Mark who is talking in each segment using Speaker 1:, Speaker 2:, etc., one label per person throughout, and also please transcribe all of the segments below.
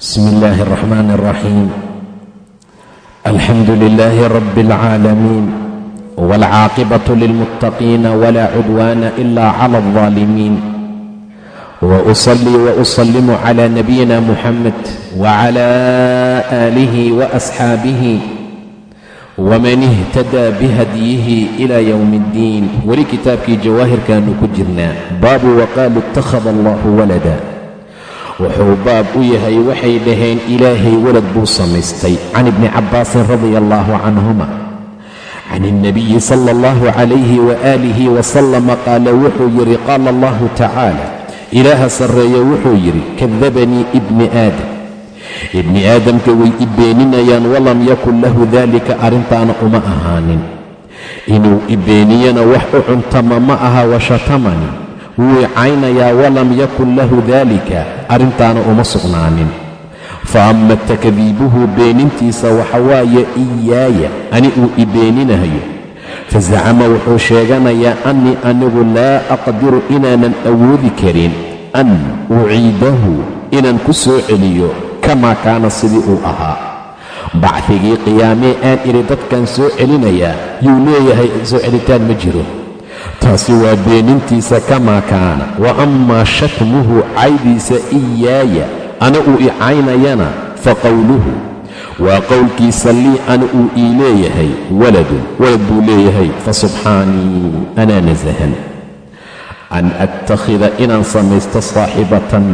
Speaker 1: بسم الله الرحمن الرحيم الحمد لله رب العالمين والعاقبة للمتقين ولا عدوان إلا على الظالمين وأصلي وأسلم على نبينا محمد وعلى آله وأصحابه ومن اهتدى بهديه إلى يوم الدين weli kitaabkii jawaahirkaanu ku jirnaa baabu waqaalu اtakhada allahu walada wuxuu baab u yahay waxay dhaheen ilaahay walad buu samaystay. Can ibni cabbaasin radia allahu canhuma can اlnabiyi sala اllahu calayhi waaalihi wasalama qaala wuxuu yidhi qaala allahu tacaala ilaaha sarreeye wuxuu yidhi kadabanii ibni aadam. Ibni aadamka way i beeninayaan walam yakun lahu daalika arrintaana uma ahaanin. Inuu i beeniyana wax u cuntama ma aha washatamani wuu caynayaa walam yakun lahu daalika arrintaana uma sugnaanin. Fa ama takdiibuhu beenintiisa waxa waaye iyaaya ani uu i beeninayo fazacama wuxuu sheeganayaa annii anigu laa aqdiru inaanan awoodi karin an uciidahu inaan ku soo celiyo kamaa kaana sidii uu ahaa. Bacdigii qiyaamee aan idhi dadkan soo celinayaa yuu leeyahay soo celitaan ma jiro taasi waa beenintiisa kamaa kaana wa ammaa shatmuhu caydiisa iyaaya ana uu i caynayana fa qowluhu waa qowlkiisa lii ana uu ii leeyahay waladun walad buu leeyahay fa subxaanii anaa nasahan an attakhida inaan samaysto saaxibatan.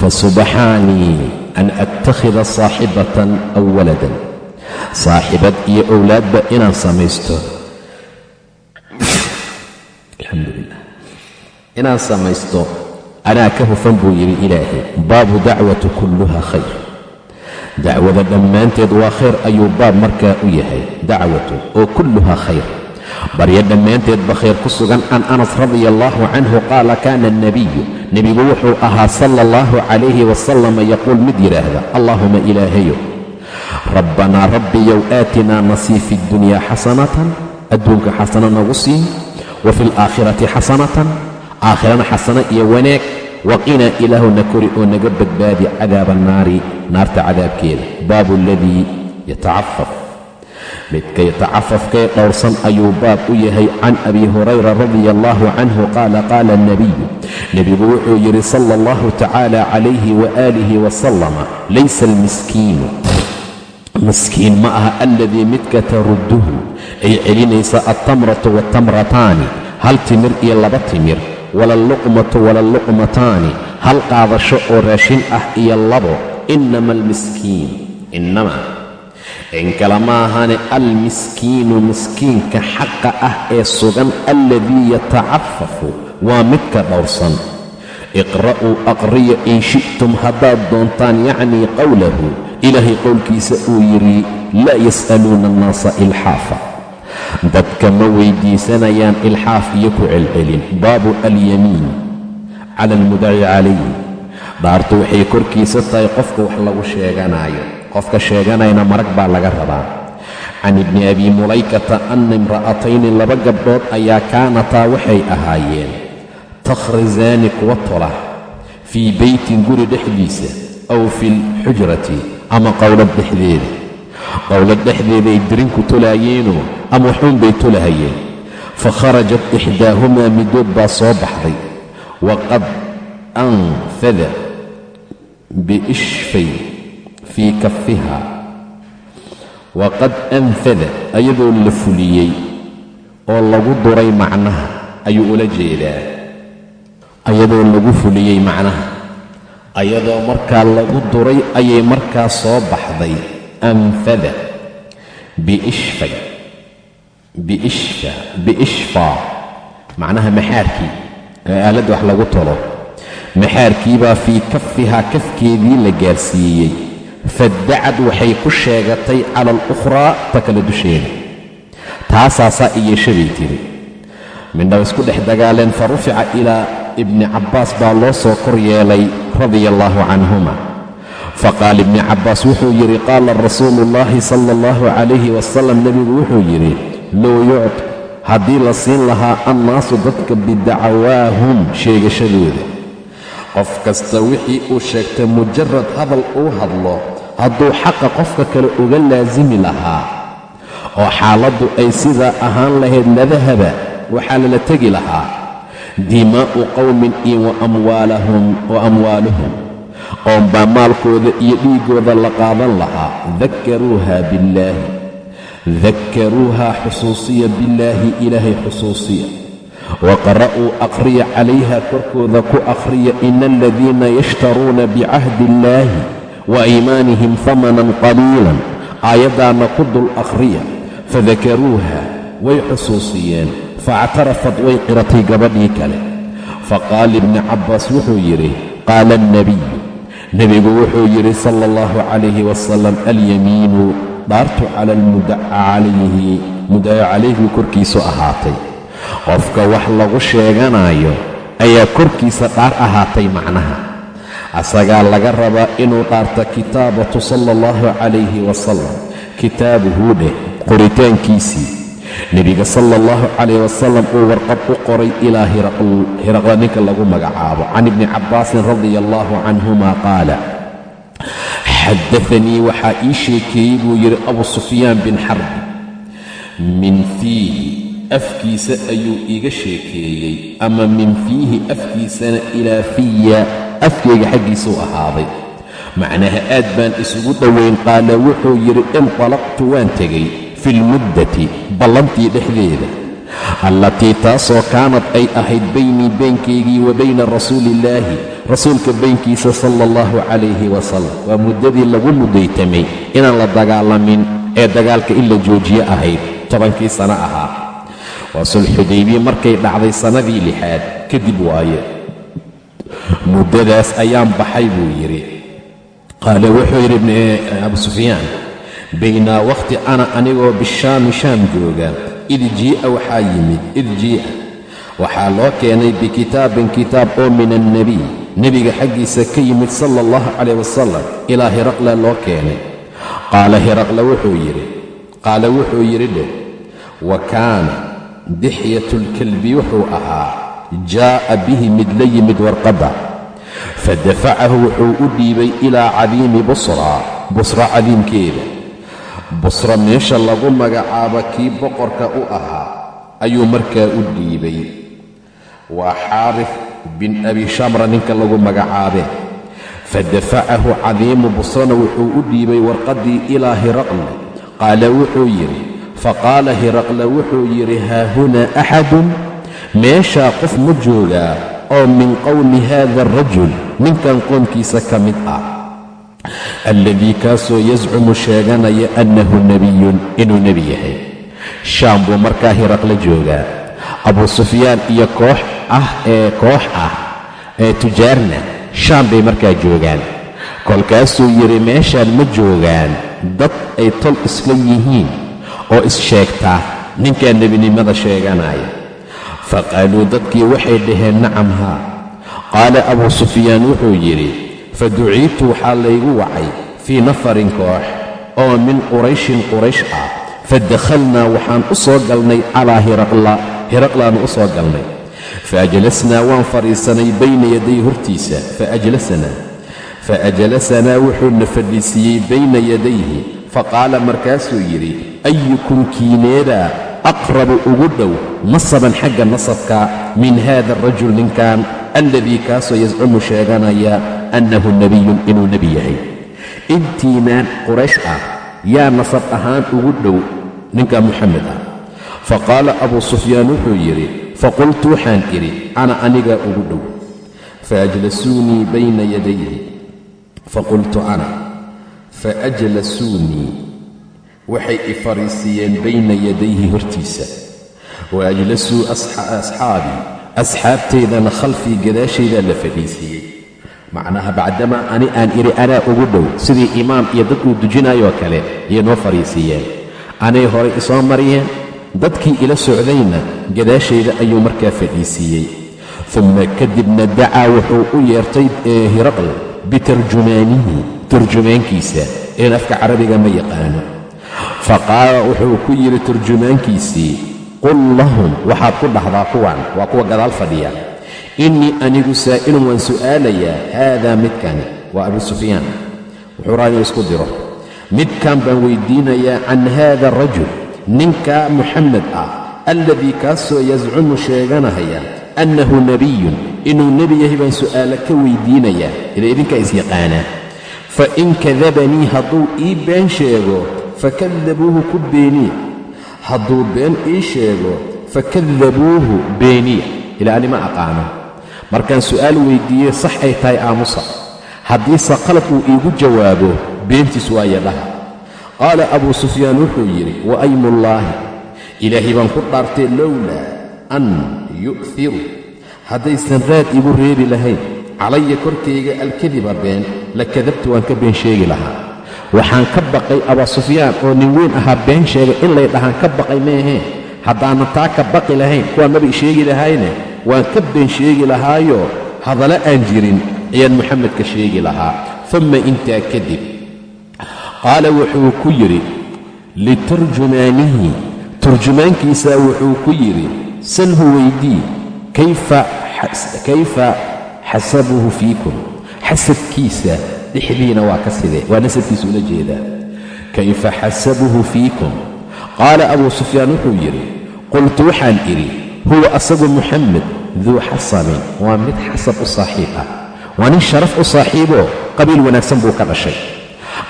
Speaker 1: Fasubxaanii an attakhida saaxibatan aw waladan saaxibad iyo owlaadba inaan samaysto. Alxamdulilah inaan samaysto anaa ka hufan buu yidhi ilaahay baabu dacwatu kulluha khayr. Dacwada dhammaanteed waa khayr ayuu baab markaa u yahay dacwatu oo kulluha khayr. Baryo dhammaanteedba khayr ku sugan can anas radia allahu canhu qaala kaana alnabiyu nebigu wuxuu ahaa sala allahu calayhi wasalama yaquul mid yidhaahda allaahuma ilaahayow rabbanaa rabbiyow aatinaa nasii fi ddunyaa xasanatan adduunka xasano nagu sii wa fi alaakhirati xasanatan aakhirana xasano iyo wanaag waqinaa ilaahuna kori oo naga badbaadi cadaaba annaari naarta cadaabkeeda. Baabu aladii yatacafaf. Midka yatacafafkee dhowrsan ayuu baab u yahay can abi hurayra radia allahu canhu qaala qaala alnabiyu nebigu wuxuu yidhi sala allahu tacaala calayhi waaalihi wasalama laysa almiskiinu miskiin ma aha aladii midka tarudduhu ay celinaysa altamratu waatamrataani hal timir iyo laba timir walalluqmatu walalluqmataani hal qaadasho oo raashin ah iyo labo inama almiskiin inama in kale ma ahane almiskiinu miskiinka xaqa ah ee sugan alladii yatacafafu waa midka dhowrsan. Iqra'uu aqriya in shi'tum haddaad doontaan yacnii qowlahu ilaahay qowlkiisa uu yidhi laa yas'aluuna annaasa ilxaafa. Dadka ma weydiisanayaan ilxaaf iyo ku celcelin. Baabu alyamiin cala almudaci calayh dhaartu waxay korkiisa tahay qofka wax lagu sheeganaayo. Qofka sheeganayna marag baa laga rabaa. Can ibni abi mulaykata anna imra'atayni laba gabdhood ayaa kaanataa waxay ahaayeen. Takhrisaani kuwa tola fii beytin guri dhexdiisa aw fi lxujrati ama qowlad dhexdeeda. Qowlad dhexdeeday dirinku tolaayeenoo ama waxuun bay tolahayeen fa kharajat ixdaahumaa midood baa soo baxday. Waqad anfada biishfay fii kafiha waqad anfada ayadoo la fuliyey oo lagu duray macnaha ayuu ula jeedaa. Ayadoo lagu fuliyey macnaha ayadoo markaa lagu duray ayay markaa soo baxday anfada. Biishfay. Biishfa. Biishfaa macnaha maxaarkii. Ee aaladda wax lagu tolo. Maxaarkiibaa fii kafihaa kafkeedii la gaarsiiyey. Faddacad waxay ku sheegatay cala alukhraa ta kale dusheeda. Taasaasaa iyeeshabay tiri. Midhaba isku dhex dagaaleen fa rufica ilaa ibni cabbaas baa loo soo kor yeelay radia allaahu canhuma. Faqaala ibni cabbaas wuxuu yidhi qaala rasuulu ullaahi sala allahu calayhi wasalam nebigu wuxuu yidhi low yucd haddii la siin lahaa annaasu dadka bidacawaahum sheegashadooda qof kasta wixii uu sheegtay mujarad hadal uu hadlo hadduu xaqa qofka kale uga laasimi lahaa oo xaaladdu ay sidaa ahaan lahayd ladahaba waxaa lala tegi lahaa dimaa'u qowmin iyo wa amwaaluhum. Oonbaa maalkooda iyo dhiiggooda la qaadan lahaa. Dakkaruuha billaahi. Dakkaruuha xusuusiya billaahi ilaahay xusuusiya. Wa qara'uu aqriya calayha korkooda ku akhriya ina aladiina yashtaruuna bicahdi illaahi wa aymaanihim hamanan qaliilan. Aayaddaana ku dul akhriya. Fadakaruuha way xusuusiyeen faactarafad way qiratay gabadhii kale faqaala ibni cabbaas wuxuu yidhi qaala alnebiyu nebigu wuxuu yidhi sala allahu calayhi wasalam alyamiinu dhaartu cala almudaca calayhi calayhi korkiisu ahaatay qofka wax lagu sheeganayo ayaa korkiisa dhaar ahaatay macnaha asagaa laga rabaa inuu dhaarta kitaabatu sala allahu calayhi wasalam kitaabuhu dheh qoritaankiisii nebiga sala allahu calayh wasalam uu warqad u qoray ilaa hiraqla ninka lagu magacaabo. Can ibni cabbaasin radia allahu canhuma qaala xadaanii waxaa ii sheekeeyey buu yidhi abu sufyaan bin xarbi min fiihi afkiisa ayuu iiga sheekeeyey ama min fiihi afkiisana ilaa fiya afkayga xaggiisuu ahaaday. Macnaha aad baan isugu dhowayn qaala wuxuu yidhi intalaqtu waan tegay fi lmuddati ballantii dhexdeeda. Allatii taasoo kaanad ay ahayd baynii beenkaygii wa bayna rasuuliillaahi rasuulka baynkiisa sala allahu calayhi wasalam waa muddadii lagu mudaytamay inaan la dagaalamin ee dagaalka in la joojiye ahayd tobankii sano ahaa. Waa sulxudaybiye markay dhacday sannadii lixaad kadib waaye. Muddadaas ayaan baxay buu yidhi. Qaala wuxuu yidhi abu sufyaan baynaa wakhti ana anigoo bishaami shaam jooga id jii'a waxaa yimid id jii'a waxaa loo keenay bikitaabin kitaab oo min annebiy nebiga xaggiisa ka yimid sala allahu calayh wasalam ilaa hiraqla loo keenay qaala hiraqla wuxuu yidhi qaala wuxuu yidhi dheh wa kaana dixyatulkalbi wuxuu ahaa jaa'a bihi mid la yimid warqadda fadafacahu wuxuu u dhiibay ilaa cadiimi busra busra cadiimkeeda busra meesha lagu magacaabo kii boqorka u ahaa ayuu markaa u dhiibay. Waa xaarif bin abi shamra ninka lagu magacaabe. Fadafacahu cadiimu busrana wuxuu u dhiibay warqaddii ilaa hiraqle. Qaala wuxuu yidhi faqaala hiraqle wuxuu yidhi haahunaa axadun? Meeshaa qof ma joogaa oo min qowmi haada arajul ninkan qoomkiisa ka mid ah alladii kaasoo yascumu sheeganaya annahu nebiyun inuu nebi yahay shaam buu markaa hiraqla joogaa abuu sufyaan iyo koox ah ee koox ah ee tujaarna shaam bay markaa joogaan kolkaasuu yidhi meeshaan ma joogaan dad ay tol isla yihiin oo is-sheegtaa ninkaa nebinimada sheeganaya faqaaluu dadkii waxay dhaheen nacam haa qaala abuu sufyaan wuxuu yidhi fa duciitu waxaa laygu wacay fii nafarin koox oo min qurayshin quraysh ah fa dakhalnaa waxaan u soo galnay calaa hiraqla hiraqlaannu u soo galnay fa ajlasnaa waan fadhiisanay bayna yaday hortiisa faajlasanaa fa ajlasanaa wuxuuna fadhiisiiyey bayna yadayhi faqaala markaasuu yidhi ayukum kiineedaa aqrabu ugu dhow nasaban xagga nasabka min haada arajul ninkan alladii kaasoo yascumu sheeganaya annahu nebiyun inuu nebi yahay intiinaan quraysh ah yaa nasab ahaan ugu dhow ninka moxamed ah faqaala abuu sufyaan wuxuu yidhi faqultu waxaan idhi ana anigaa ugu dhow faajlasuunii bayna yadayhi faqultu ana faajlasuunii waxay i fariisiiyeen bayna yadayhi hortiisa. Wa asxaabii asxaabtaydana khalfii gadaashaydaa la fadhiisiiyey macnaha bacdamaa ani aan idhi anaa ugu dhow. Sidii imaam iyo dad uu dujinayoo kale ayay noo fadhiisiiyeen anay horay isoo mariyeen? Dadkii ila socdayna gadaashayda ayuu markaa fadhiisiiyey uma kadibna dacaa wuxuu u yeertay hiraql bitarjumaanihi turjumaankiisa ilan afka carabiga ma yaqaano faqaala wuxuu ku yidhi turjumaankiisii qul lahum waxaad ku dhahdaa kuwan waa kuwa gadaal fadhiya innii anigu saa'ilun waan su'aalayaa haadaa midkani waa abu sufyaan. Wuxuu raa inuu isku diro midkan baan weyddiinayaa can haada arajul ninka muxamed ah alladii kaasoo yascumu sheeganahaya annahu nebiyun inuu nebi yahay baan su'aalo ka weyddiinayaa ila idinkaa isyaqaanaa fa in kadabanii hadduu ii been sheego fakadabuuhu ku beeniya hadduu been ii sheego fakadabuuhu beeniya ilaa ani ma aqaano. Markaan su'aal weyddiiyey sax ay tahay aamusa. Haddiise qalad uu iigu jawaabo beentiis waaya dhaha qaala abuu sufyaan wuxuu yidhi wa aymullaahi. Ilaahay baan ku dhaartay lowlaa an yu'hiru haddaysan raad igu reebi lahayn calaya korkayga alkadiba been la kadabtu waan ka been sheegi lahaa waxaan ka baqay abaa sufyaan oo nin weyn ahaa been sheegay in lay dhahaan ka baqay maaheen haddaanan taa ka baqi lahayn kuwaa maba sheegi lahayne? Waan ka been sheegi lahaayo. Hadalla aan jirin ayaan moxamed ka sheegi lahaa. Umma intaa kadib qaala wuxuu ku yidhi liturjumaanihi. Turjumaankiisaa wuxuu ku yidhi salhu weydii kayfa xasabuhu fiikum? Xasabkiisa dhexdiina waa ka sidee? Waa nasabkiisa ula jeedaa. Kayfa xasabuhu fiikum? Qaala abuu sufyaan wuxuu yidhi qultu waxaan idhi huwa asagu muxamed duu xasabin waa mid xasab u saaxiib ah. Waa nin sharaf u saaxiiboo qabiil wanaagsan buu ka dhashay.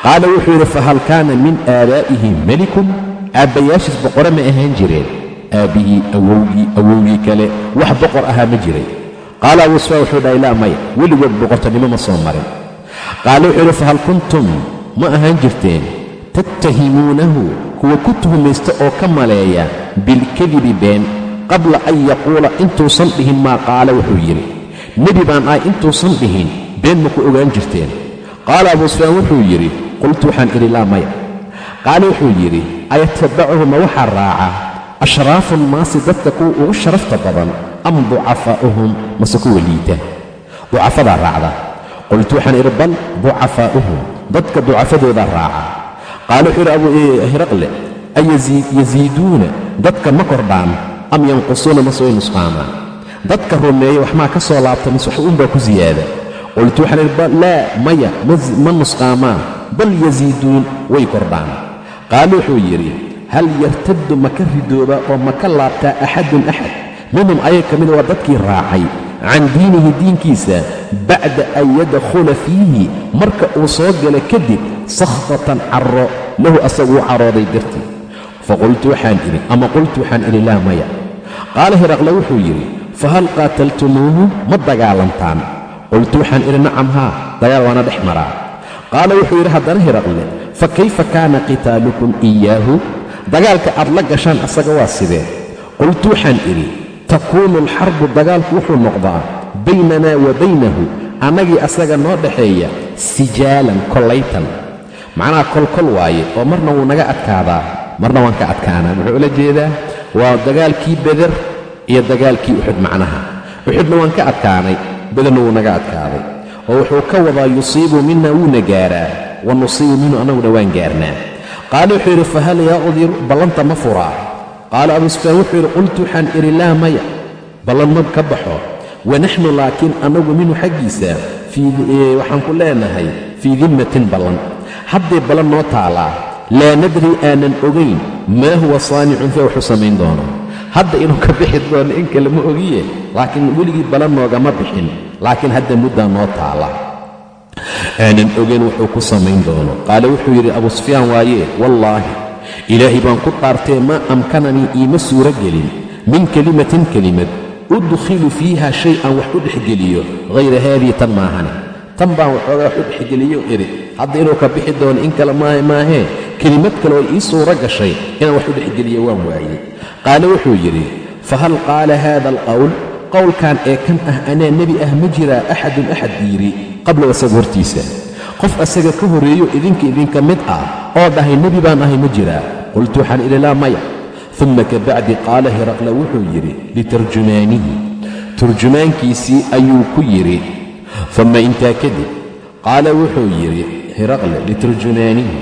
Speaker 1: Qaala wuxuu yidhi fahal kaana min aabaa'ihim melikun aabbayaashiis boqore ma ahaan jireen. Aabbihii awowgii awowgii kale wax boqor ahaa ma jiray. Qaala abuu sufyaan wuxuu dhahay laa maya weligood boqortonimo ma soo marin qaala wuxuu yidhi fahal kuntum? Ma ahaan jirteen. Tattahimuunahu kuwa ku tuhumaysta oo ka maleeya bilkadibi been qabla an yaquula intuusan dhihin maa qaala wuxuu yidhi. Nebi baan ahay intuusan dhihin been ma ku ogaan jirteen. Qaala abuu sufyaan wuxuu yidhi qultu waxaan idhi laa maya. Qaala wuxuu yidhi ayatabacuhu ma waxaa raaca ashraafu nnaasi dadka kuwa ugu sharafta badan am ducafaa'uhum mase kuwa liita ducafadaa raacda qultu waxaan idhi bal ducafaa'uhum dadka ducafadoodaa raaca qaala wuxuu yidhi abuu hiraqle ayasiiduuna dadka ma kordhaan am yanqusuuna mase way nusqaamaan dadka rumeeya wax maa ka soo laabta mise wax uunbaa ku siyaada qultu waxaan idhi laa maya ma nusqaamaan bal yasiiduun way kordhaan qaala wuxuu yidhi hal yartaddu ma ka ridooba oo ma ka laabtaa axadun axad minhum ayaga ka mida waa dadkii raacay can diinihi diinkiisa bacda an yadkhula fiihi marka uu soo gala kadib sakhtatan carro lahu asaguu carooday dartii faqultu waxaan idhi ama qultu waxaan idhi laa maya qaala hiraqle wuxuu yidhi fahal qaataltumuuhu ma dagaalantaan qultu waxaan idhi nacam haa dagaal waana dhex maraa qaala wuxuu yidhi haddana hiraqle fa kayfa kaana qitaalukum iyaahu dagaalka aad la gashaan asaga waa sidee qultu waxaan idhi takuunu alxarbu dagaalku wuxuu noqdaa baynanaa wa baynahu annagii asaga noo dhaxeeya sijaalan kollaytan. Macnaha kolkol waaye oo marna wuu naga adkaadaa marna waan ka adkaanaa muxuu ula jeedaa waa dagaalkii beder iyo dagaalkii uxud macnaha. Uxudna waan ka adkaanay bederna wuu naga adkaaday oo wuxuu ka wadaa yusiibu mina wuuna gaaraa wa nusiibu minhu annaguna waan gaarnaa. Qaala wuxuu yidhi fahal yaqdiru ballanta ma furaa qaala abuu sufyaan wuxuu yidhi qultu waxaan idhi laa maya ballan ma ka baxo wanaxnu laakiin annagu minhu xaggiisa waxaan ku leenahay fii dimmatin ballan hadday ballan noo taalaa laa nadri aanan ogayn maa huwa saanicun fee wuxuu samayn doono hadda inuu ka bixi doono in kale ma ogiye laakiin weligii ballan noogama bixin laakiin hadda muddaa noo taala aanan ogayn wuxuu ku samayn doono qaale wuxuu yidhi abuu sufyaan waaye wallaahi ilaahay baan ku dhaartee maa amkananii iima suuro gelin min kelimatin kelimad udkhilu fiiha shay aan wax u dhexgeliyo hayra haadii tan maahane. Tan baan waxoogaa wax u dhexgeliyo idhi hadda inuu ka bixi doono in kale maahe maahee kelimad kale oo ii suuro gashay inaan wax u dhexgeliyo waan waayey qaale wuxuu yidhi fahal qaala haada alqowl qowlkan ee kan ah anaa nebi ah ma jiraa axadun axad yidhi qablow asaga hortiisa qof asaga ka horreeyo idinka idinka mid ah oo dhahay nebi baan ahay ma jiraa qultu waxaan idhi laa maya. Uma kabacdi qaala hiraqla wuxuu yidhi litarjumaanihi turjumaankiisii ayuu ku yidhi uma intaa kadib qaala wuxuu yidhi hiraqle litarjumaanihi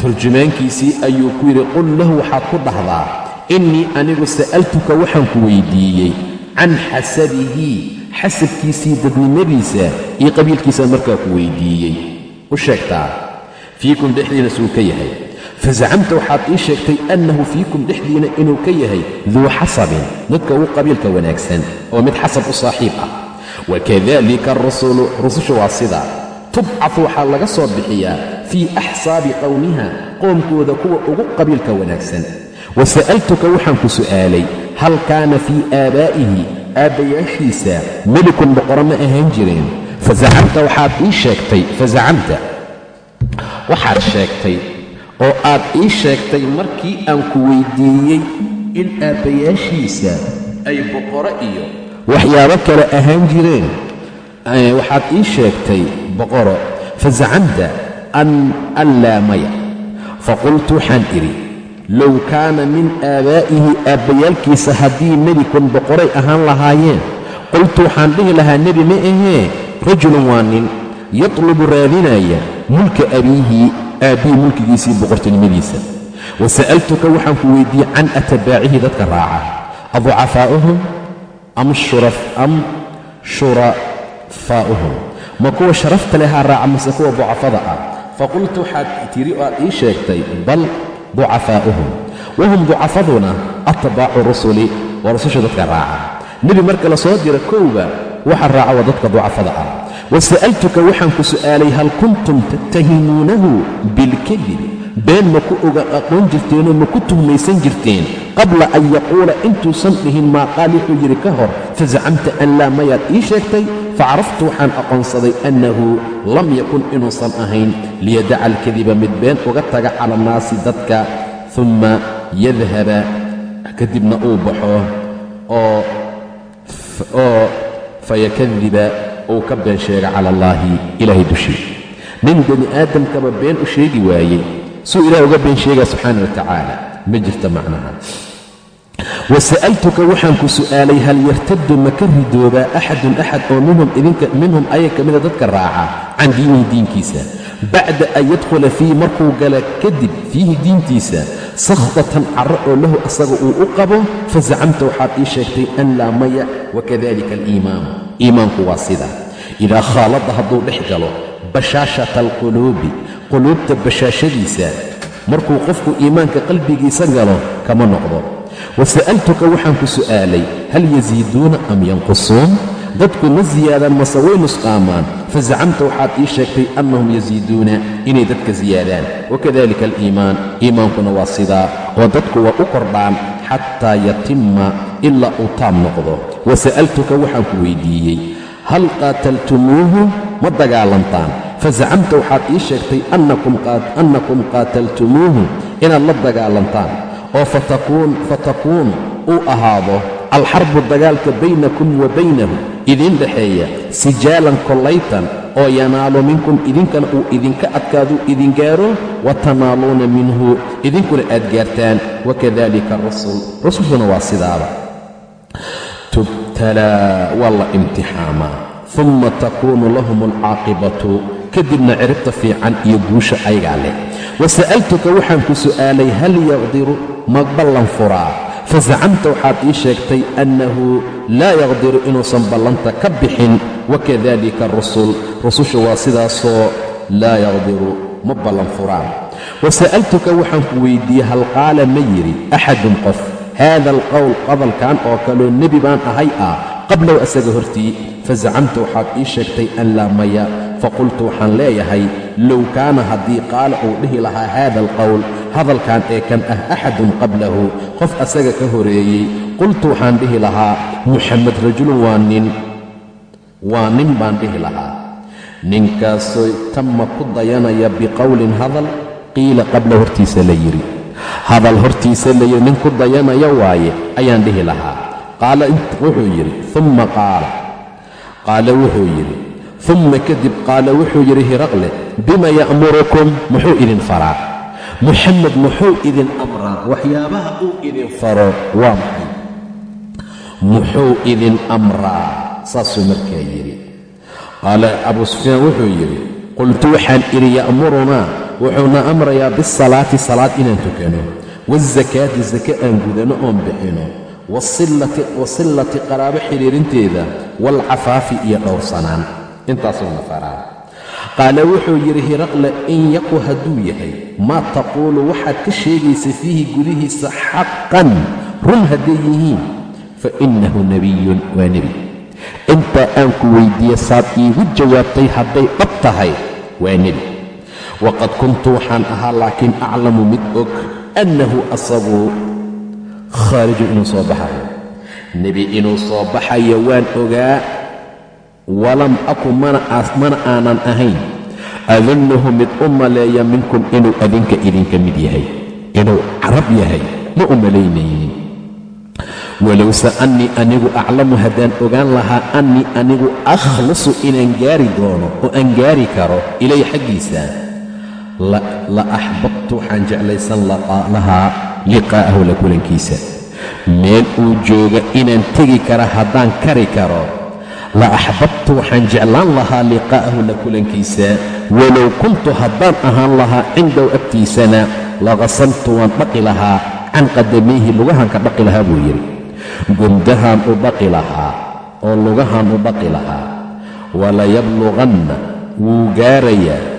Speaker 1: turjumaankiisii ayuu ku yidhi qul lahu waxaad ku dhahdaa innii anigu sa'altuka waxaan ku weyddiiyey can xasabihi xasabkiisii dadnimadiisa iyo qabiilkiisaan markaa ku weyddiiyey u sheegtaa fiikum dhexdiina suu ka yahay. Fazacamta waxaad ii sheegtay annahu fiikum dhexdiina inuu ka yahay duu xasabin dadka ugu qabiilka wanaagsan oo mid xasab u saaxiib ah. Wakadalika arusulu rususha waa sidaa tubcafu waxaa laga soo bixiyaa fii axsaabi qowmiha qoomkooda kuwa ugu qabiilka wanaagsan. Wa sa'altuka waxaan ku su'aalay hal kaana fii aabaa'ihi aabbayaashiisa melikun boqoro ma ahaan jireen fazacamta waxaad ii sheegtay fazacamta waxaad sheegtay oo aad ii sheegtay markii aan ku weyddiiyey in aabbayaashiisa ay boqoro iyo waxyaabo kale ahaan jireen. Waxaad ii sheegtay boqoro fazacamta an anlaa maya faqultu waxaan idhi low kaana min aabaa'ihi aabbayaalkiisa haddii nebikun boqoray ahaan lahaayeen. Qultu waxaan dhihi lahaa nebi ma ahee rajulun waa nin yatlubu raadinaya mulka abiihi aabbihii mulkigiisii boqortinimadiisa wa sa'altuka waxaan ku weyddiiyey can atbaacihi dadka raaca. Aducafaa'uhum am shurafaa'uhum ma kuwa sharafta lehaa raaca mase kuwa ducafada ah? Faqultu waxaad tidhi oo aad ii sheegtay bal ducafaa'uhum wahum ducafaduna atbaacu rusuli waa rususha dadka raaca. Nebi marka la soo dira kowba waxa raaca waa dadka ducafada ah. Wa sa'altuka waxaan ku su'aalay hal kuntum tattahimuunahu bilkadib been ma ku oga aqoon jirteenoo ma ku tuhmaysan jirteen? Qabla an yaquula intuusan dhihin maa qaal wuxuu yidhi ka hor fazacamta an laa mayaad ii sheegtay facaraftu waxaan aqoonsaday annahu lam yakun inuusan ahayn. Liyadaca alkadiba mid been uga taga cala annaasi dadka umma yadhaba kadibna uu baxo oo fayakadiba uu ka been sheega cala allaahi ilaahay dushii nin bani aadamkaba been u sheegi waayey suu ilaah uga been sheegaa subxaana wa tacaala ma jirta macnaha wa sa'altuka waxaan ku su'aalay hal yartaddu ma ka ridoobaa axadun axad oo minhum ayaga ka mida dadka raaca can diinihi diinkiisa bacda an yadkhula fiihi markuu gala kadib fiihi diintiisa sakhdatan carro oo lahu asaga uu u qabo fazacamta waxaad ii sheegtay an laa maya wakadalika aliimaanu iimaanku waa sida. Idaa khaalada hadduu dhex galo bashaashata alquluubi quluubta bashaashadiisa markuu qofku iimaanka qalbigiisa galo kama noqdo. Wa sa'altuka waxaan ku su'aalay hal yasiiduuna am yanqusuun? Dadku ma siyaadaan mase way nusqaamaan? Fazacamta waxaad ii sheegtay annahum yasiiduuna inay dadka siyaadaan wakadalika aliimaan iimaankuna waa sidaa oo dadku waa u kordhaan xataa yatimma ilaa uu taam noqdo wa sa'altuka waxaan ku weyddiiyey hal qaataltumuuhu ma dagaalantaan fazacamta waxaad ii sheegtay annakum qaataltumuuhu inaad la dagaalantaan oo fatakuun uu ahaado alxarbu dagaalka baynakum wa baynahu idiin dhexeeya sijaalan kollaytan oo yanaalu minkum idinkana uu idinka adkaaduu idin gaaro wa tanaaluuna minhu idinkuna aad gaartaan wakadalika rasul rasushuna waa sidaaba tubtalaa waa la imtixaamaa uma takuunu lahum alcaaqibatu kadibna ciribta fiican iyo guusha ayagaa leh. Wa sa'altuka waxaan ku su'aalay hal yaqdiru ma ballan furaa? Fazacamta waxaad ii sheegtay annahu laa yaqdiru inuusan ballanta ka bixin wakadalika arusul rususha waa sidaasoo laa yaqdiru ma ballan furaan wa sa'altuka waxaan ku weyddiiyey hal qaala ma yidhi axadun qof haada alqowl qodalkan oo kaloo nebi baan ahay ah qablow asaga hortii fazacamta waxaad ii sheegtay an laa maya faqultu waxaan leeyahay low kaana haddii qaala uu dhihi lahaa haada alqowl hadalkan ee kan ah axadun qablahu qof asaga ka horeeyey qultu waxaan dhihi lahaa muxamed rajulun waa nin waa nin baan dhihi lahaa ninkaasoo tamma ku dayanaya biqowlin hadal qiila qabla hortiisa la yidhi hadal hortiisa la yidhi nin ku dayanaya waaye ayaan dhihi lahaa. Qaala wuxuu yidhi umma qaala. Qaala wuxuu yidhi umma kadib qaala wuxuu yidhi hiraqle bima ya'murukum? Muxuu idin faraa. Muxamed muxuu idin amraa? Waxyaabaha uu idin faro waa maxay? Muxuu idin amraa saasuu markaa yidhi. Qaala abuu sufyaan wuxuu yidhi qultu waxaan idhi ya'murunaa wuxuuna amrayaa bisalaati salaad inaan tukano waasakaati sake aan gudano oon bixino wasillati qaraabo xidhiirinteeda waalcafaafi iyo dhowrsanaan intaasuu na faraa qaala wuxuu yidhi hiraqle in yaku hadduu yahay maa taquulu waxaad ka sheegaysa fiihi gudihiisa xaqan run hadday yihiin fa innahu nebiyun waa nebi. Intaa aan ku weyddiiye saad iigu jawaabtay hadday dhab tahay waa nebi waqad kuntu waxaan ahaa laakiin aclamu mid og annahu asagu khaarijun inuu soo baxayo nebi inuu soo baxayo waan ogaa walam aku mana aanan ahayn adunnuhu mid u maleeya minkum inuu adinka idinka mid yahay inuu carab yahay ma u malaynaynin walowse annii anigu aclamu haddaan ogaan lahaa annii anigu akhlusu inaan gaari doono oo aan gaari karo ilay xaggiisa la axbabtu waxaan jeclaysan lahaa liqaa'ahu la kulankiisa. Meel uu jooga inaan tegi kara haddaan kari karo. La axbabtu waxaan jeclaan lahaa liqaa'ahu la kulankiisa. Walow kuntu haddaan ahaan lahaa cindahu agtiisana laqasaltu waan dhaqi lahaa can qadamayhi lugahan ka dhaqi lahaa buu yidhi. Gumdahaan u dhaqi lahaa oo lugahan u dhaqi lahaa. Walayabluqanna wuu gaarayaa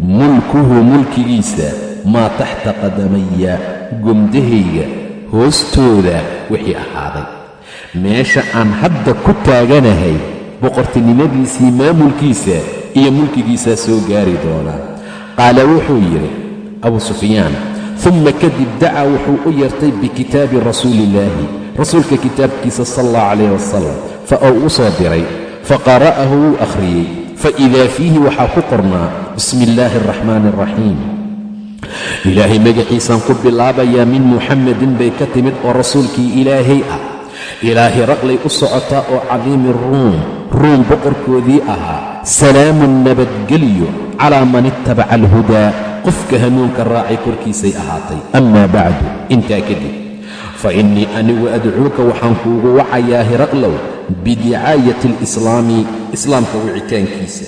Speaker 1: mulkuhu mulkigiisa maa taxta qadamaya gumdahayga hoostooda wixii ahaaday. Meesha aan hadda ku taaganahay boqortinimadiisii maamulkiisa iyo mulkigiisaa soo gaari doonaa qaala wuxuu yidhi abu sufyaan uma kadib dacaa wuxuu u yeertay bikitaabi rasuuliillaahi rasuulka kitaabkiisa sal allah calayh wasalam fa uu u soo diray faqara'ahu wuu akhriyey faidaa fiihi waxaa ku qornaa bismi illaahi araxmaani araxiim ilaahay magaciisaan ku bilaabayaa min muxammadin bay ka timid oo rasuulkii ilaahay ah ilaa hiraqlay u socotaa oo cadiimi ruum ruum boqorkoodii ahaa salaamun nabadgelyo calaa man ittabaca alhudaa qofka hanuunka raacay korkiisay ahaatay amaa bacdu intaa kadib fa innii anigu adcuuka waxaan kuugu wacayaa hiraqlow bidicaayati alislaami islaamka wicitaankiisa.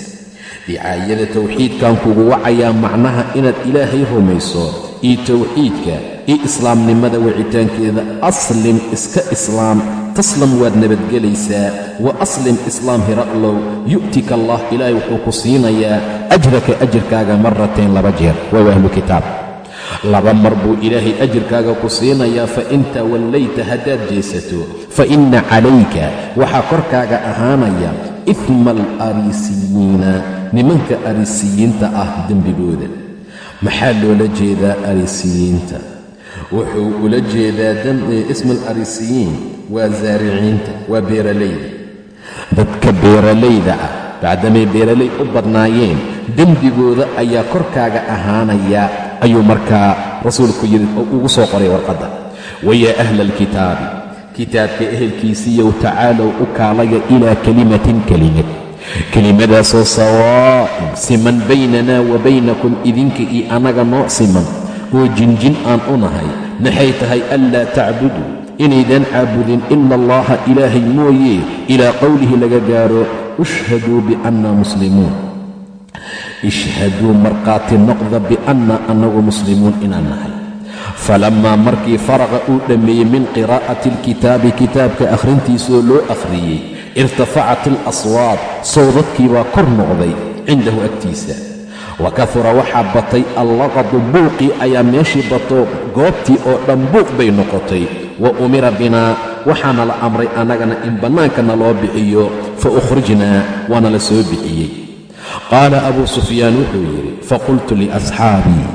Speaker 1: Dicaayada tawxiidkaan kugu wacayaa macnaha inaad ilaahay rumayso iyo tawxiidka iyo islaamnimada wicitaankeeda. Aslim iska islaam taslam waad nabadgelaysaa. Wa aslim islaam hiraqlow yu'tika allah ilaahay wuxuu ku siinayaa ajraka ajirkaaga maratayn laba jeer. Waa ahlu kitaab laba mar buu ilaahay ajirkaaga ku siinayaa fa in tawallayta haddaad jeesato fa inna calayka waxaa korkaaga ahaanaya ifma alariisiyiina nimanka arisiyiinta ah dembigooda. Maxaa loola jeedaa arisiyiinta? Wuxuu ula jeedaa isma alarisiyiin waa zaariciinta waa beeralayda dadka beeralayda ah bacdamay beeralay u badnaayeen dembigooda ayaa korkaaga ahaanaya ayuu markaa rasuulku yidhi ugu soo qoray warqadda. Wayaa ahla alkitaabi kitaabka ehelkiisiiyow tacaalow u kaalaya ilaa kelimatin kelimad kelimadaasoo sawaa'in siman baynanaa wa baynakum idinka iyo annaga noo siman. Oo jinjin aan u nahay maxay tahay anlaa tacbuduu inaydan caabudin ila allaha ilaahay mooye. Ilaa qowlihi laga gaaro ishhaduu bianna muslimuun ishhaduu markhaati noqda bianna annagu muslimuun inaan nahay. Falammaa markii faraqa uu dhammeeyey min qiraa'ati alkitaabi kitaabka akhrintiisoo loo akhriyey irtafacat alaswaad sawdadkii baa kor noqday cindahu agtiisa. Wa kahura waxaa batay allaqadu buuqii ayaa meeshii bato goobtii oo dhan buuq bay noqotay. Wa umira binaa waxaana la amray annagana in bannaankana loo bixiyo fa ukhrijnaa waana la soo bixiyey qaala abuu sufyaan wuxuu yidhi faqultu liasxaabii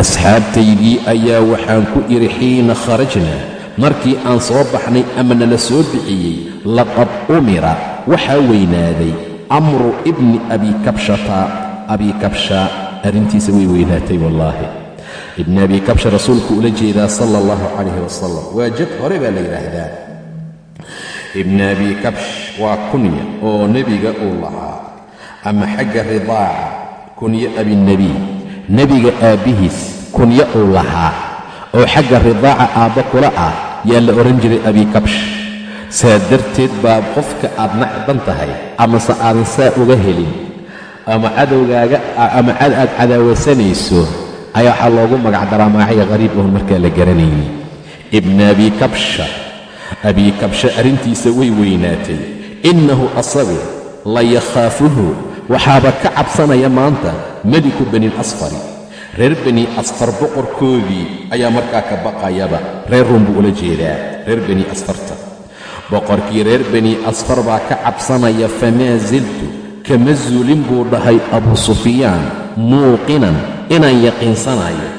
Speaker 1: asxaabtaydii ayaa waxaan ku idhi xiina kharajnaa markii aan soo baxnay ama nala soo bixiyey laqad umira. Waxaa weynaaday amru ibni abi kabshata. Abi kabsha arrintiisa way weynaatay wallaahi. Ibni abi kabsha rasuulku ula jeedaa sala allahu calayhi wasalam waa jad hore baa la yidhaahdaa. Ibni abi kabsh waa kunya oo nebiga uu lahaa ama xagga ridaaca kunyo abinebiy nebiga aabbihiis kunyo uu lahaa oo xagga ridaaca aabba kula ah yaa la odhan jiray abi kabsh. Saa darteed baa qofka aad nacdan tahay amase aadan saa uga helin ama cadowgaaga ama aad cadaawasanayso ayaa waxaa loogu magacdaraa magacya qariib oon markaa la garanayni ibna abi kabsha abii kabsha arrintiisa way weynaatay. Innahu asagu la yakhaafuhu waxaaba ka cabsanaya maanta meliku bani lasfari reer bani asfar boqorkoodii ayaa markaa ka baqayaba. Reer ruum buu ula jeedaa reer bani asfarta boqorkii reer bani asfar baa ka cabsanaya famaa siltu kama zuulin buu dhahay abuu sufyaan muuqinan inaan yaqiinsanayo.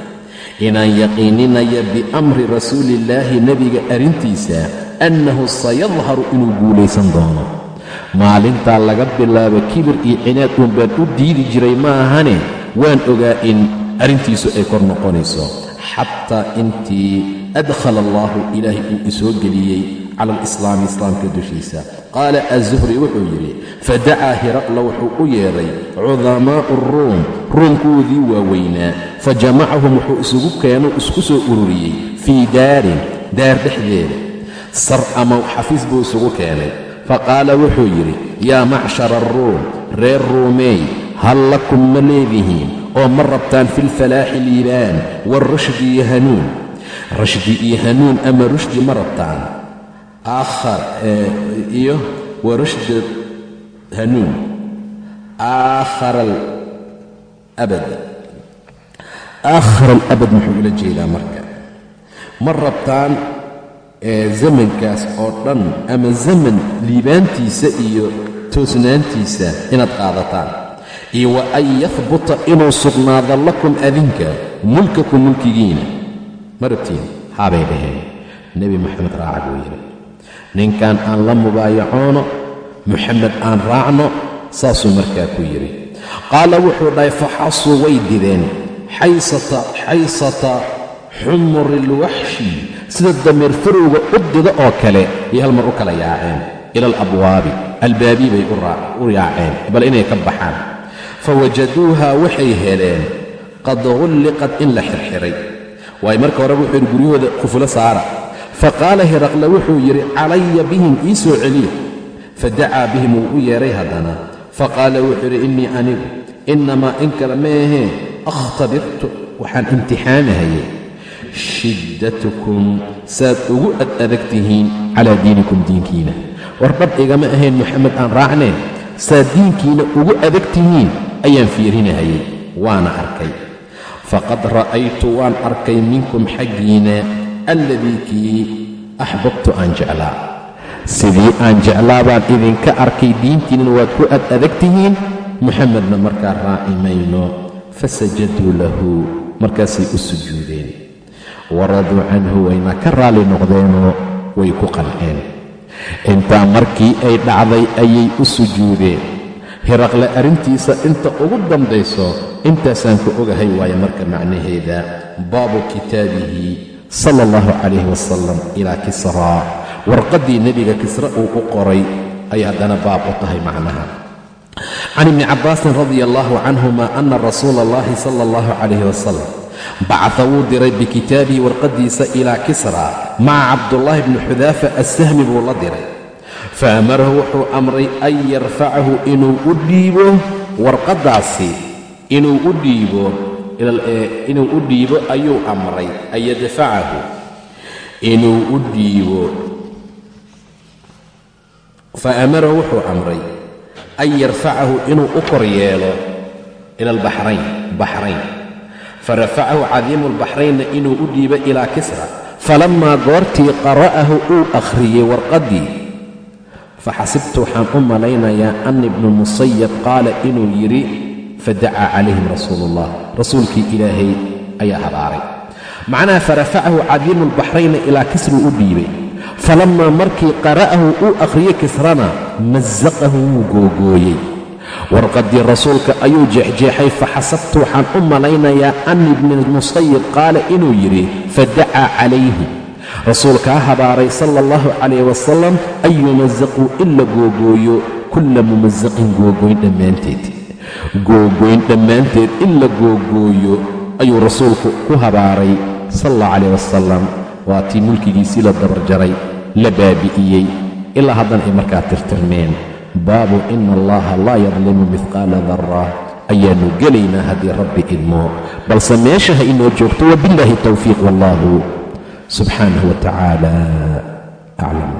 Speaker 1: Inaan yaqiininaya biamri rasuuliillaahi nebiga arrintiisa annahu sayadharu inuu guulaysan doono maalintaa laga bilaabo kibir iyo cinaad uun baan u diidi jiray ma ahane waan ogaa in arrintiisu ay kor noqonayso. Xataa intii adkhala allaahu ilaahay uu isoo geliyey cala alislaami islaamka dushiisa. Qaala azuhri wuxuu yidhi fadacaa hiraqla wuxuu u yeedhay cudamaa'u ruum ruumkoodii waaweynaa. Fa jamacahum wuxuu isugu keeno isku soo ururiyey fii daarin daar dhexdeeda. Sar ama xafiis buu isugu keenay faqaala wuxuu yidhi yaa macshara aruum reer ruumeey hal lakum ma leedihiin? Oo ma rabtaan fi lfalaaxi liibaan waarushdi iyo hanuun? Rashdi iyo hanuun ama rushdi ma rabtaan? Aakhar iyo warushd hanuun? Aakhara alabad aakhara alabad muxuu ula jeedaa marka. Ma rabtaan zamankaas oo dhan ama zaman liibaantiisa iyo toosnaantiisa inaad qaadataan. Iyo wa an yahbuta inuu sugnaado lakum adinka mulkakum mulkigiina. Ma rabtiin? Haabay dhaheen. Nebi moxamed raaca buu yidhi. Ninkan aan la mubaayacoono moxamed aan raacno saasuu markaa ku yidhi. Qaala wuxuu dhahay faxasuu way dideen. Xaysata xaysata xumuri ilwaxshi sida dameer farowga dida oo kale iyo hal mar u kala yaaceen. Ila alabwaabi albaabii bay u yaaceen bal inay ka baxaan. Fawajaduuha waxay heleen qad qulliqad in la xirxiray. Waayo marka horeba wuxuu yidhi guryahooda kufulo saara. Faqaala hiraqle wuxuu yidhi calaya bihim ii soo celiya fadacaa bihim wuu u yeedhay haddana. Faqaala wuxuu yidhi innii anigu innamaa in kale ma ahee akhtabirtu waxaan imtixaanahayay shiddatukum saad ugu ad adag tihiin calaa diinikum diinkiina. War dhab igama ahayn moxamed aan raacneen saad diinkiina ugu adag tihiin ayaan fiirinahayay waana arkay. Faqad ra'aytu waan arkay minkum xaggiina alladii kii axbabtu aan jeclaa. Sidii aan jeclaa baan idinka arkay diintiinana waad ku ad adag tihiin moxamedna markaa raaci mayno fasajaduu lahu markaasay u sujuudeen waraduu canhu wayna ka raalli noqdeenoo way ku qanceen intaa markii ay dhacday ayay u sujuudeen hiraqle arrintiisa inta ugu dambayso intaasaan ku ogahay waaye marka macnaheeda. Baabu kitaabihi sala allahu calayhi wasalam ilaa kisraa warqaddii nebiga kisra uu u qoray ay haddana baab u tahay macnaha. Can ibni cabbaasin radia allahu canhuma ana rasuula allahi sala allahu calayhi wasalam bacata wuu diray bikitaabihi warqaddiisa ilaa kisra maca cabdullaahi bni xudaafa assahmi buu la diray fa amarahu wuxuu amray an yarfacahu inuu u dhiibo warqaddaasi inuu u dhiibo inuu u dhiibo ayuu amray an yadfacahu inuu u dhiibo fa amarahu wuxuu amray an yarfacahu inuu u kor yeelo ila albaxrayn baxrayn farafacahu cadiimu lbaxraynna inuu u dhiibo ilaa kisra. falammaa goortii qara'ahu uu akhriyey warqaddii faxasibtu waxaan u malaynayaa ana ibnu musayab qaala inuu yidhi fadacaa calayhim rasuulu ullah rasuulkii ilaahay ayaa habaaray. Macnaha farafacahu cadiimu lbaxrayna ilaa kisruu u dhiibay. falammaa markii qara'ahu uu akhriyey kisrana masaqahu wuu googooyey warqaddii rasuulka ayuu jeexjeexay faxasabtu waxaan u malaynayaa ana ibni musayib qaala inuu yidhi fadacaa calayhi. Rasuulka ha habaaray sala allahu calayh wasalam an yumasaquu in la googooyo kulla mumasaqin googooyn dhammaanteed. Googooyn dhammaanteed in la googooyo ayuu rasuulku ku habaaray sala allah calayh wasalam waa tii mulkigiisii la dabarjaray la baabi'iyey ilaa haddana ay markaa tirtirmeen baabu ina allaha laa yadlimu midqaala darra ayaannu gelaynaa haddii rabbi idmo. Balse meesha ha inoo joogto wabillaahi towfiiq wallaahu subxaanahu wa aclam